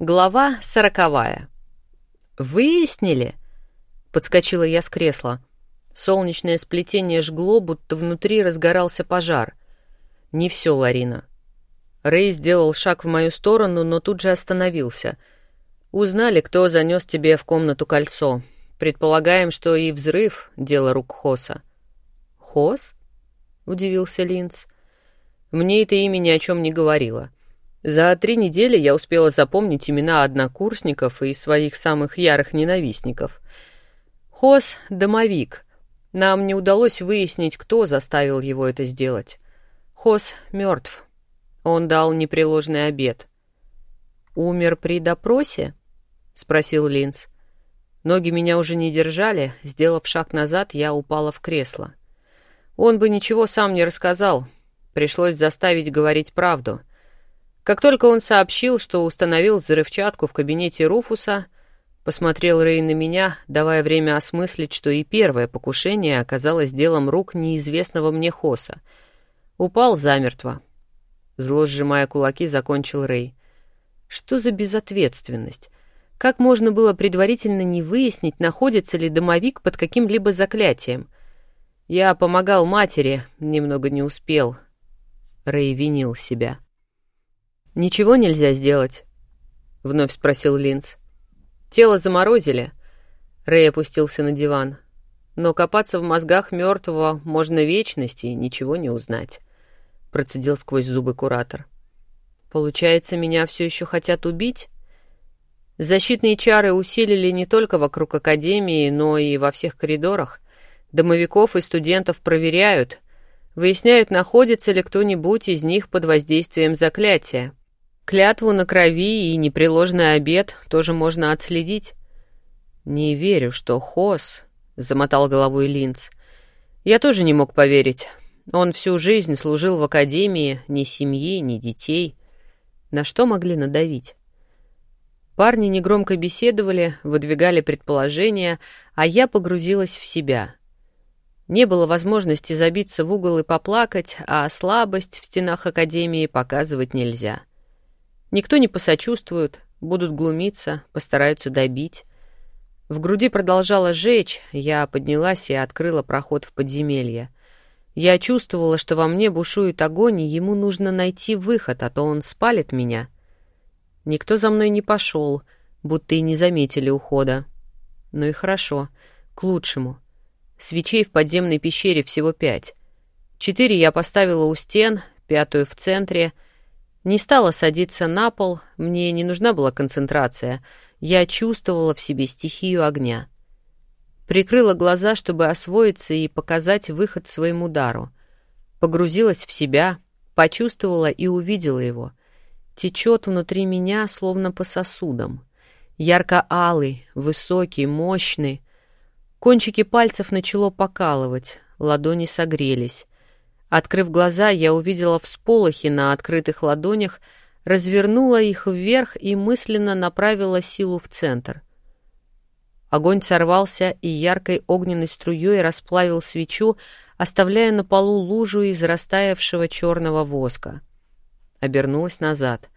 Глава сороковая. «Выяснили?» — подскочила я с кресла. Солнечное сплетение жгло, будто внутри разгорался пожар. «Не все, Ларина». Рэй сделал шаг в мою сторону, но тут же остановился. «Узнали, кто занес тебе в комнату кольцо. Предполагаем, что и взрыв — дело рук Хоса». «Хос?» — удивился Линц. «Мне это имя ни о чем не говорило». За три недели я успела запомнить имена однокурсников и своих самых ярых ненавистников. Хос — домовик. Нам не удалось выяснить, кто заставил его это сделать. Хос мертв. Он дал непреложный обед. «Умер при допросе?» — спросил Линц. Ноги меня уже не держали. Сделав шаг назад, я упала в кресло. Он бы ничего сам не рассказал. Пришлось заставить говорить правду — как только он сообщил, что установил взрывчатку в кабинете Руфуса, посмотрел Рэй на меня, давая время осмыслить, что и первое покушение оказалось делом рук неизвестного мне Хоса. Упал замертво. Зло сжимая кулаки, закончил Рэй. Что за безответственность? Как можно было предварительно не выяснить, находится ли домовик под каким-либо заклятием? Я помогал матери, немного не успел. Рэй винил себя. «Ничего нельзя сделать?» — вновь спросил Линц. «Тело заморозили». Рэй опустился на диван. «Но копаться в мозгах мертвого можно вечность и ничего не узнать», — процедил сквозь зубы куратор. «Получается, меня все еще хотят убить?» Защитные чары усилили не только вокруг Академии, но и во всех коридорах. Домовиков и студентов проверяют, выясняют, находится ли кто-нибудь из них под воздействием заклятия. Клятву на крови и непреложный обед тоже можно отследить. Не верю, что Хос, замотал головой Линц. Я тоже не мог поверить. Он всю жизнь служил в академии, ни семьи, ни детей. На что могли надавить? Парни негромко беседовали, выдвигали предположения, а я погрузилась в себя. Не было возможности забиться в угол и поплакать, а слабость в стенах академии показывать нельзя. Никто не посочувствует, будут глумиться, постараются добить. В груди продолжала жечь, я поднялась и открыла проход в подземелье. Я чувствовала, что во мне бушует огонь, и ему нужно найти выход, а то он спалит меня. Никто за мной не пошел, будто и не заметили ухода. Ну и хорошо, к лучшему. Свечей в подземной пещере всего пять. Четыре я поставила у стен, пятую в центре — не стала садиться на пол, мне не нужна была концентрация. Я чувствовала в себе стихию огня. Прикрыла глаза, чтобы освоиться и показать выход своему дару. Погрузилась в себя, почувствовала и увидела его. Течет внутри меня, словно по сосудам. Ярко-алый, высокий, мощный. Кончики пальцев начало покалывать, ладони согрелись. Открыв глаза, я увидела всполохи на открытых ладонях, развернула их вверх и мысленно направила силу в центр. Огонь сорвался и яркой огненной струей расплавил свечу, оставляя на полу лужу из растаявшего черного воска. Обернулась назад.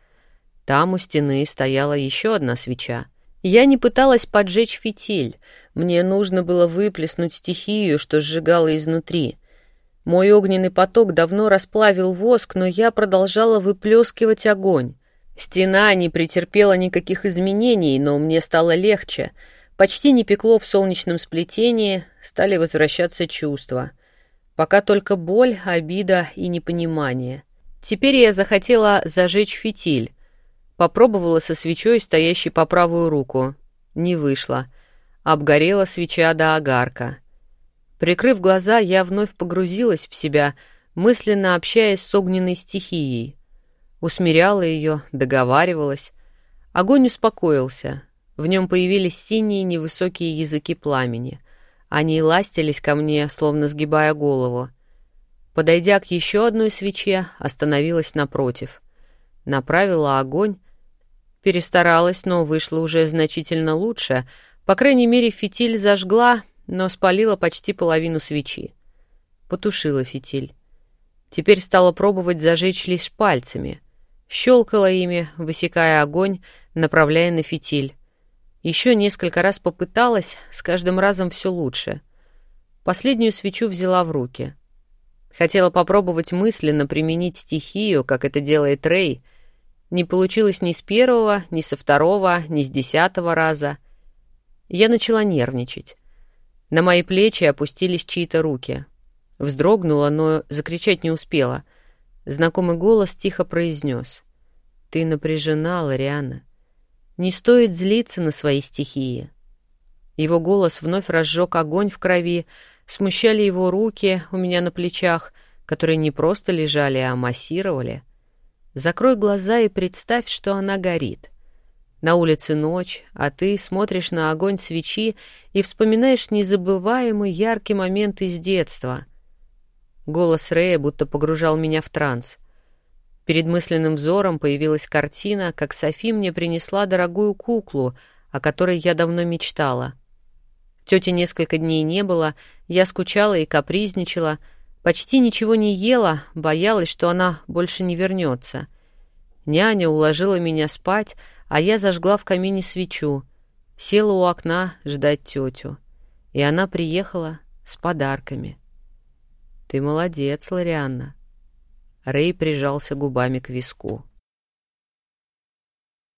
Там у стены стояла еще одна свеча. Я не пыталась поджечь фитиль. Мне нужно было выплеснуть стихию, что сжигала изнутри — мой огненный поток давно расплавил воск, но я продолжала выплескивать огонь. Стена не претерпела никаких изменений, но мне стало легче. Почти не пекло в солнечном сплетении, стали возвращаться чувства. Пока только боль, обида и непонимание. Теперь я захотела зажечь фитиль. Попробовала со свечой, стоящей по правую руку. Не вышло. Обгорела свеча до огарка. Прикрыв глаза, я вновь погрузилась в себя, мысленно общаясь с огненной стихией. Усмиряла ее, договаривалась. Огонь успокоился. В нем появились синие невысокие языки пламени. Они ластились ко мне, словно сгибая голову. Подойдя к еще одной свече, остановилась напротив. Направила огонь. Перестаралась, но вышло уже значительно лучше. По крайней мере, фитиль зажгла, но спалила почти половину свечи. Потушила фитиль. Теперь стала пробовать зажечь лишь пальцами. Щелкала ими, высекая огонь, направляя на фитиль. Еще несколько раз попыталась, с каждым разом все лучше. Последнюю свечу взяла в руки. Хотела попробовать мысленно применить стихию, как это делает Рэй. Не получилось ни с первого, ни со второго, ни с десятого раза. Я начала нервничать. На мои плечи опустились чьи-то руки. Вздрогнула, но закричать не успела. Знакомый голос тихо произнес. «Ты напряжена, Лориана. Не стоит злиться на свои стихии». Его голос вновь разжег огонь в крови, смущали его руки у меня на плечах, которые не просто лежали, а массировали. Закрой глаза и представь, что она горит. На улице ночь, а ты смотришь на огонь свечи и вспоминаешь незабываемый яркий момент из детства. Голос Рэя будто погружал меня в транс. Перед мысленным взором появилась картина, как Софи мне принесла дорогую куклу, о которой я давно мечтала. Тети несколько дней не было, я скучала и капризничала, почти ничего не ела, боялась, что она больше не вернется. Няня уложила меня спать, а я зажгла в камине свечу, села у окна ждать тетю. И она приехала с подарками. «Ты молодец, Лорианна». Рэй прижался губами к виску.